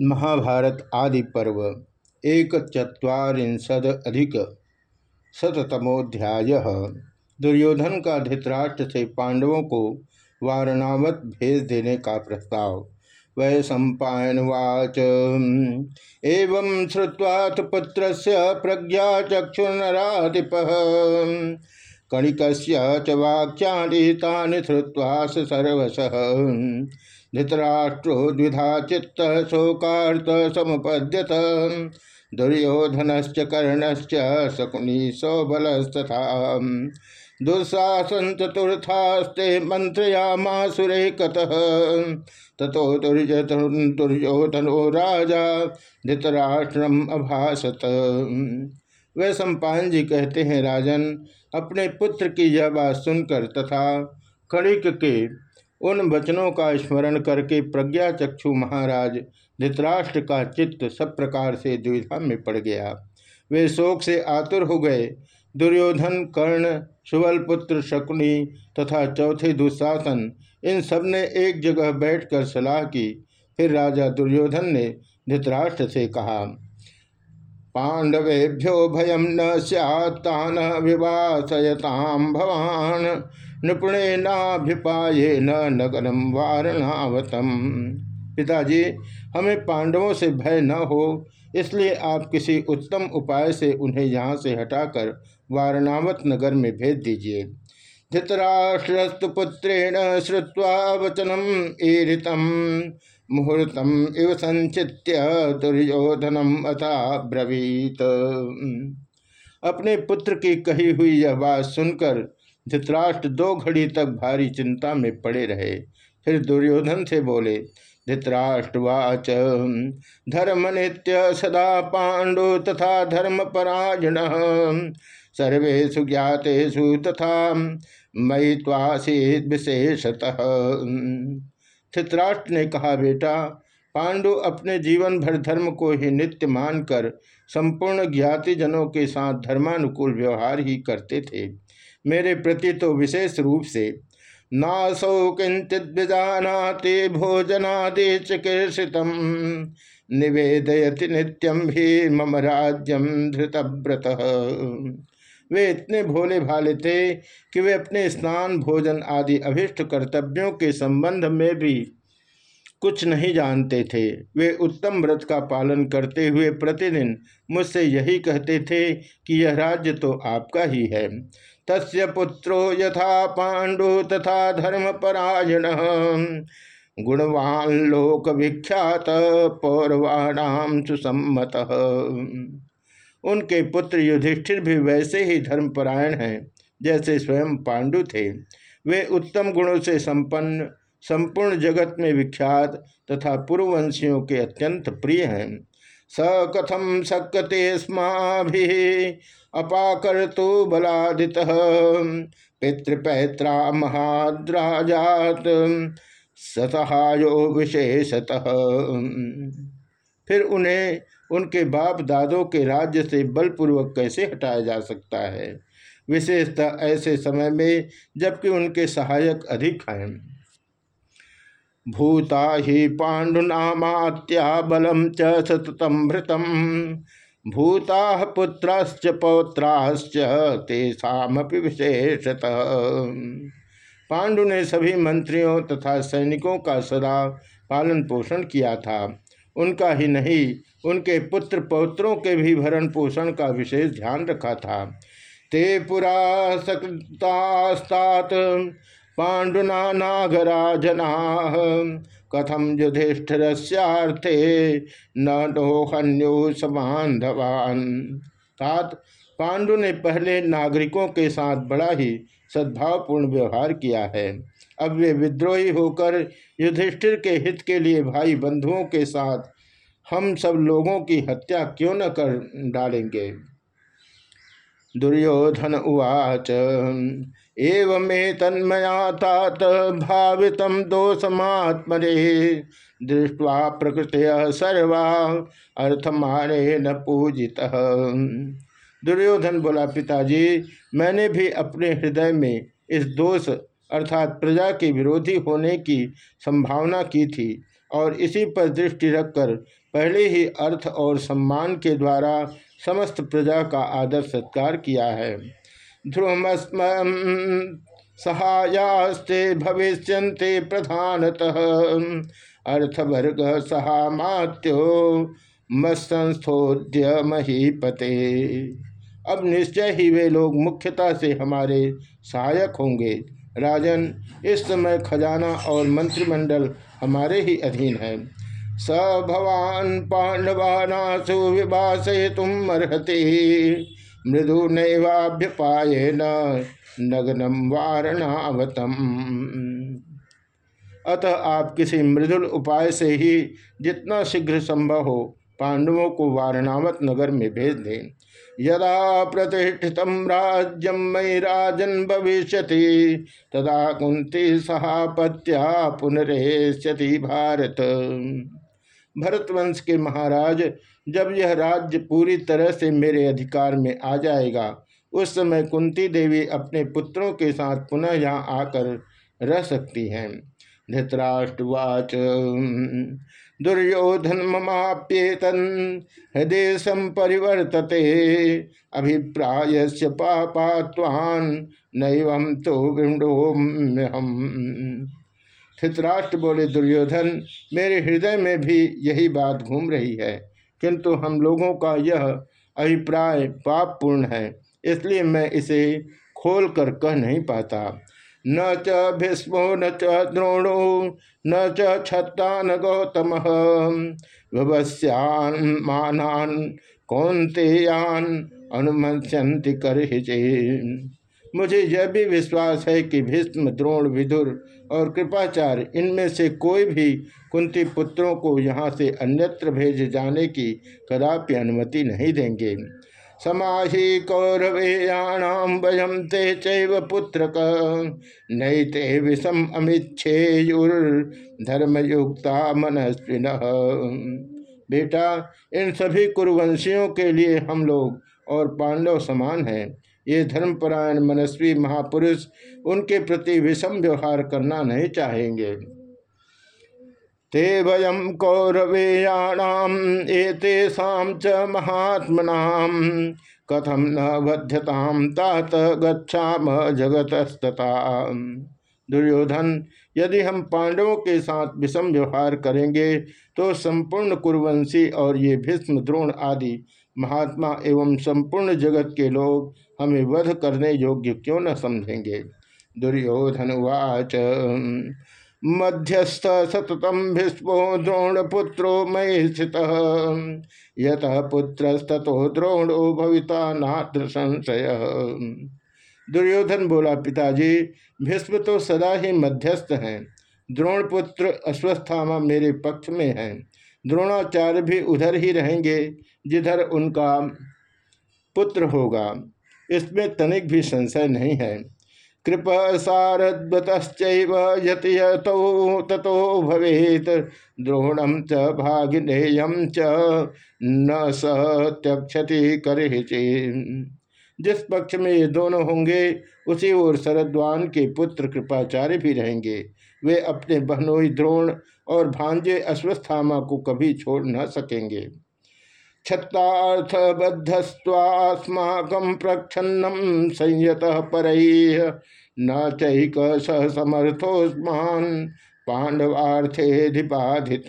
महाभारत आदि पर्व एक चुरीशद अधिक शतमोध्याय दुर्योधन का धृतराष्ट्र से पांडवों को वारणावत भेज देने का प्रस्ताव। वै सम्पावाच एवं श्रुवाथ पुत्र प्रज्ञा चक्षुर्नराधिप। कणिक वाक्या सर्वश। धृतराष्ट्रो द्विधा चित्त शोकार्त समुपद्यत। दुर्योधनश्च कर्णश्च शकुनी सौबलस्तथा दुस्साहसन चतुर्थास्ते मंत्रयामासुरेकतः ततो दुर्योधनो राजा, धृतराष्ट्रम अभासत। वह सम्पान जी कहते हैं, राजन, अपने पुत्र की यह बात सुनकर तथा कणिक के उन वचनों का स्मरण करके प्रज्ञा चक्षु महाराज धृतराष्ट्र का चित्त सब प्रकार से द्विधा में पड़ गया। वे शोक से आतुर हो गए। दुर्योधन, कर्ण सुबल पुत्र शकुनी तथा चौथे दुशासन, इन सबने एक जगह बैठकर सलाह की। फिर राजा दुर्योधन ने धृतराष्ट्र से कहा, पांडवेभ्यो भयम न सैतान विवासयताम भवान। निपुणे नाभिपाये न नगरम वारणावतम। पिताजी, हमें पांडवों से भय न हो, इसलिए आप किसी उत्तम उपाय से उन्हें यहाँ से हटाकर वारणावत नगर में भेज दीजिए। धृतराष्ट्रस्तु पुत्रेण श्रुवा वचनम ईरितम मुहूर्तम इव संचित्य दुर्योधनम अथा ब्रवीत। अपने पुत्र की कही हुई यह बात सुनकर धृतराष्ट्र दो घड़ी तक भारी चिंता में पड़े रहे। फिर दुर्योधन से बोले, धृतराष्ट्रवाच धर्म नित्य सदा पांडु तथा धर्म परायण सर्वेशु ज्ञातेषु तथा मई त्वासी विशेषतः। धृतराष्ट्र ने कहा, बेटा, पांडु अपने जीवन भर धर्म को ही नित्य मानकर संपूर्ण ज्ञाति जनों के साथ धर्मानुकूल व्यवहार ही करते थे। मेरे प्रति तो विशेष रूप से नासौ किंचित विजानाति भोजनादि चिकीर्षित निवेदयति नित्यम भी मम राज्यम धृतव्रत। वे इतने भोले भाले थे कि वे अपने स्नान, भोजन आदि अभिष्ट कर्तव्यों के संबंध में भी कुछ नहीं जानते थे। वे उत्तम व्रत का पालन करते हुए प्रतिदिन मुझसे यही कहते थे कि यह राज्य तो आपका ही है। तस्य पुत्रो यथा पांडु तथा धर्मपरायण। गुणवान लोक विख्यात पौरवाणाम सुसम्मत। उनके पुत्र युधिष्ठिर भी वैसे ही धर्मपरायण हैं, जैसे स्वयं पांडु थे। वे उत्तम गुणों से संपन्न, संपूर्ण जगत में विख्यात तथा पूर्ववंशियों के अत्यंत प्रिय हैं। स कथम शक्यते स्मा अपाकर तो बलादित। पितृपैत्रा महाद्राजात, सतहायो विशेषतः। फिर उन्हें उनके बाप दादों के राज्य से बलपूर्वक कैसे हटाया जा सकता है? विशेषतः ऐसे समय में जबकि उनके सहायक अधिक हैं। भूता ही पाण्डुनामात्या बलम च सततम भूता पुत्रश्च पौत्राश्च तेषापि विशेषतः। पांडु ने सभी मंत्रियों तथा सैनिकों का सदा पालन पोषण किया था। उनका ही नहीं, उनके पुत्र पौत्रों के भी भरण पोषण का विशेष ध्यान रखा था। ते पुरा सकतास्तात पांडुना नागराजना कथम युधिष्ठिरस्यार्थे न दोहन्यो समाधवान तात पांडु ने पहले नागरिकों के साथ बड़ा ही सद्भावपूर्ण व्यवहार किया है। अब वे विद्रोही होकर युधिष्ठिर के हित के लिए भाई बंधुओं के साथ हम सब लोगों की हत्या क्यों न कर डालेंगे? दुर्योधन उवाच एवमे तन्मया तात भावित दोषमात्मरे दृष्टवा प्रकृत सर्वा अर्थमाने न पूजित। दुर्योधन बोला, पिताजी, मैंने भी अपने हृदय में इस दोष अर्थात प्रजा के विरोधी होने की संभावना की थी और इसी पर दृष्टि रखकर पहले ही अर्थ और सम्मान के द्वारा समस्त प्रजा का आदर सत्कार किया है। ध्रुवस्म सहायास्ते भविष्य प्रधानतः। अर्थवर्ग सहामात्यो मत्संस्थोद्य महीपते। अब निश्चय ही वे लोग मुख्यता से हमारे सहायक होंगे। राजन, इस समय खजाना और मंत्रिमंडल हमारे ही अधीन है। स भवान पांडवा पांडवानासु विभाषे तुम अर्ते मृदु नैवाभ्यपाए नगनम वारणावतम। अतः आप किसी मृदुल उपाय से ही जितना शीघ्र संभव हो, पांडवों को वारणावत नगर में भेज दें। यदा प्रतिष्ठित राज्यम मई राजन भविष्य तदा कुंती सहापत्या पुनरेष्यति भारत। भरतवंश के महाराज, जब यह राज्य पूरी तरह से मेरे अधिकार में आ जाएगा, उस समय कुंती देवी अपने पुत्रों के साथ पुनः यहाँ आकर रह सकती हैं। धृतराष्ट्रवाच, दुर्योधन ममाप्येतन, हृदय संपरिवर्तते अभिप्राय से पापात्वान नैवम तो हम धृतराष्ट्र बोले, दुर्योधन, मेरे हृदय में भी यही बात घूम रही है, किंतु हम लोगों का यह अभिप्राय पापपूर्ण है, इसलिए मैं इसे खोल कर कह नहीं पाता। न च भीष्मो, न च द्रोणो, न च छत्ता न गौतम भवस्यान मानान कौनतेयान अनुमंस्यंति कर मुझे यह भी विश्वास है कि भीष्म, द्रोण, विदुर और कृपाचार्य इनमें से कोई भी कुंती पुत्रों को यहाँ से अन्यत्र भेज जाने की कदापि अनुमति नहीं देंगे। समाही कौरवेयाणाम वयम ते चैव पुत्र नैते विषम अमिच्छेयुर्धर्मयुक्ता मनस्विन। बेटा, इन सभी कुरुवंशियों के लिए हम लोग और पांडव समान हैं। ये धर्मपरायण मनस्वी महापुरुष उनके प्रति विषम व्यवहार करना नहीं चाहेंगे। ते वयम कौरवेयाणाम एतेषाम च महात्मनाम कथम न बध्यताम तात गच्छाम जगतस्तता दुर्योधन, यदि हम पांडवों के साथ विषम व्यवहार करेंगे तो संपूर्ण कुरवंशी और ये भीष्म द्रोण आदि महात्मा एवं संपूर्ण जगत के लोग हमें वध करने योग्य क्यों न समझेंगे? दुर्योधन वाच मध्यस्थ सततम भीष्मो द्रोणपुत्रो मयि स्थित। यत पुत्रस्तो द्रोणो भविता नात्र संशय। दुर्योधन बोला, पिताजी भीष्म तो सदा ही मध्यस्थ हैं। द्रोणपुत्र अश्वस्थामा मेरे पक्ष में है। द्रोणाचार्य भी उधर ही रहेंगे, जिधर उनका पुत्र होगा। इसमें तनिक भी संशय नहीं है। कृप सारद्वतश्चैव ततो भवेत। द्रोणम च भागिनेयम च न सत्यक्षति कर जिस पक्ष में ये दोनों होंगे, उसी ओर शरद्वान के पुत्र कृपाचार्य भी रहेंगे। वे अपने बहनोई द्रोण और भांजे अश्वस्थामा को कभी छोड़ न सकेंगे। छत्तार्थ बद्धस्वास्माकम प्रक्षन्नम संयत पर न चैक स समर्थोस्मान पांडवार्थेधिपाधित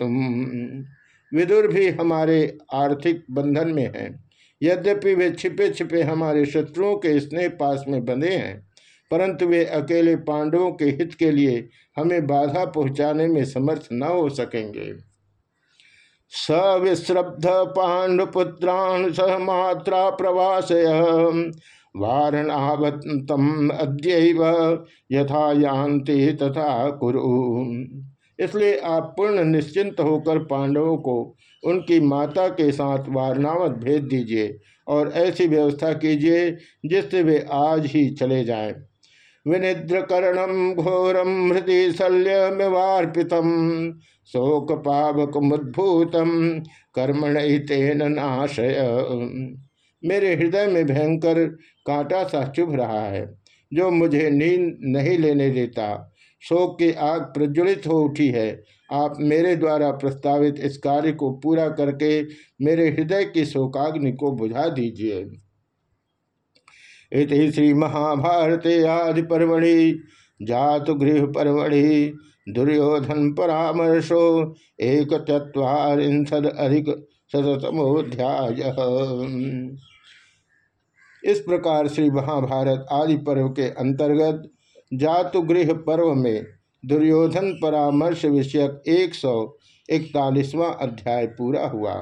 विदुर भी हमारे आर्थिक बंधन में हैं। यद्यपि वे छिपे छिपे हमारे शत्रुओं के स्नेह पास में बंधे हैं, परंतु वे अकेले पांडवों के हित के लिए हमें बाधा पहुँचाने में समर्थ न हो सकेंगे। सविश्रब्ध पांडुपुत्रान् सह मात्रा प्रवासय वारणावतम अद्यव यथा यान्ति तथा कुरु इसलिए आप पूर्ण निश्चिंत होकर पांडवों को उनकी माता के साथ वारणावत भेज दीजिए और ऐसी व्यवस्था कीजिए जिससे वे आज ही चले जाएँ। विनिद्रकरणम घोरम हृदय शल्यमिवार्पितम शोक पावक मुद्भूतम कर्मण तेन नाशय। मेरे हृदय में भयंकर कांटा सा चुभ रहा है, जो मुझे नींद नहीं लेने देता। शोक की आग प्रज्वलित हो उठी है। आप मेरे द्वारा प्रस्तावित इस कार्य को पूरा करके मेरे हृदय की शोकाग्नि को बुझा दीजिए। इति श्री महाभारते आदि परमढ़ि जात गृह परमढ़ि दुर्योधन परामर्शो एक चुरीशद अधिक शतमोध्याय इस प्रकार श्री महाभारत आदि पर्व के अंतर्गत जातुगृह पर्व में दुर्योधन परामर्श विषयक एक सौ इकतालीसवां अध्याय पूरा हुआ।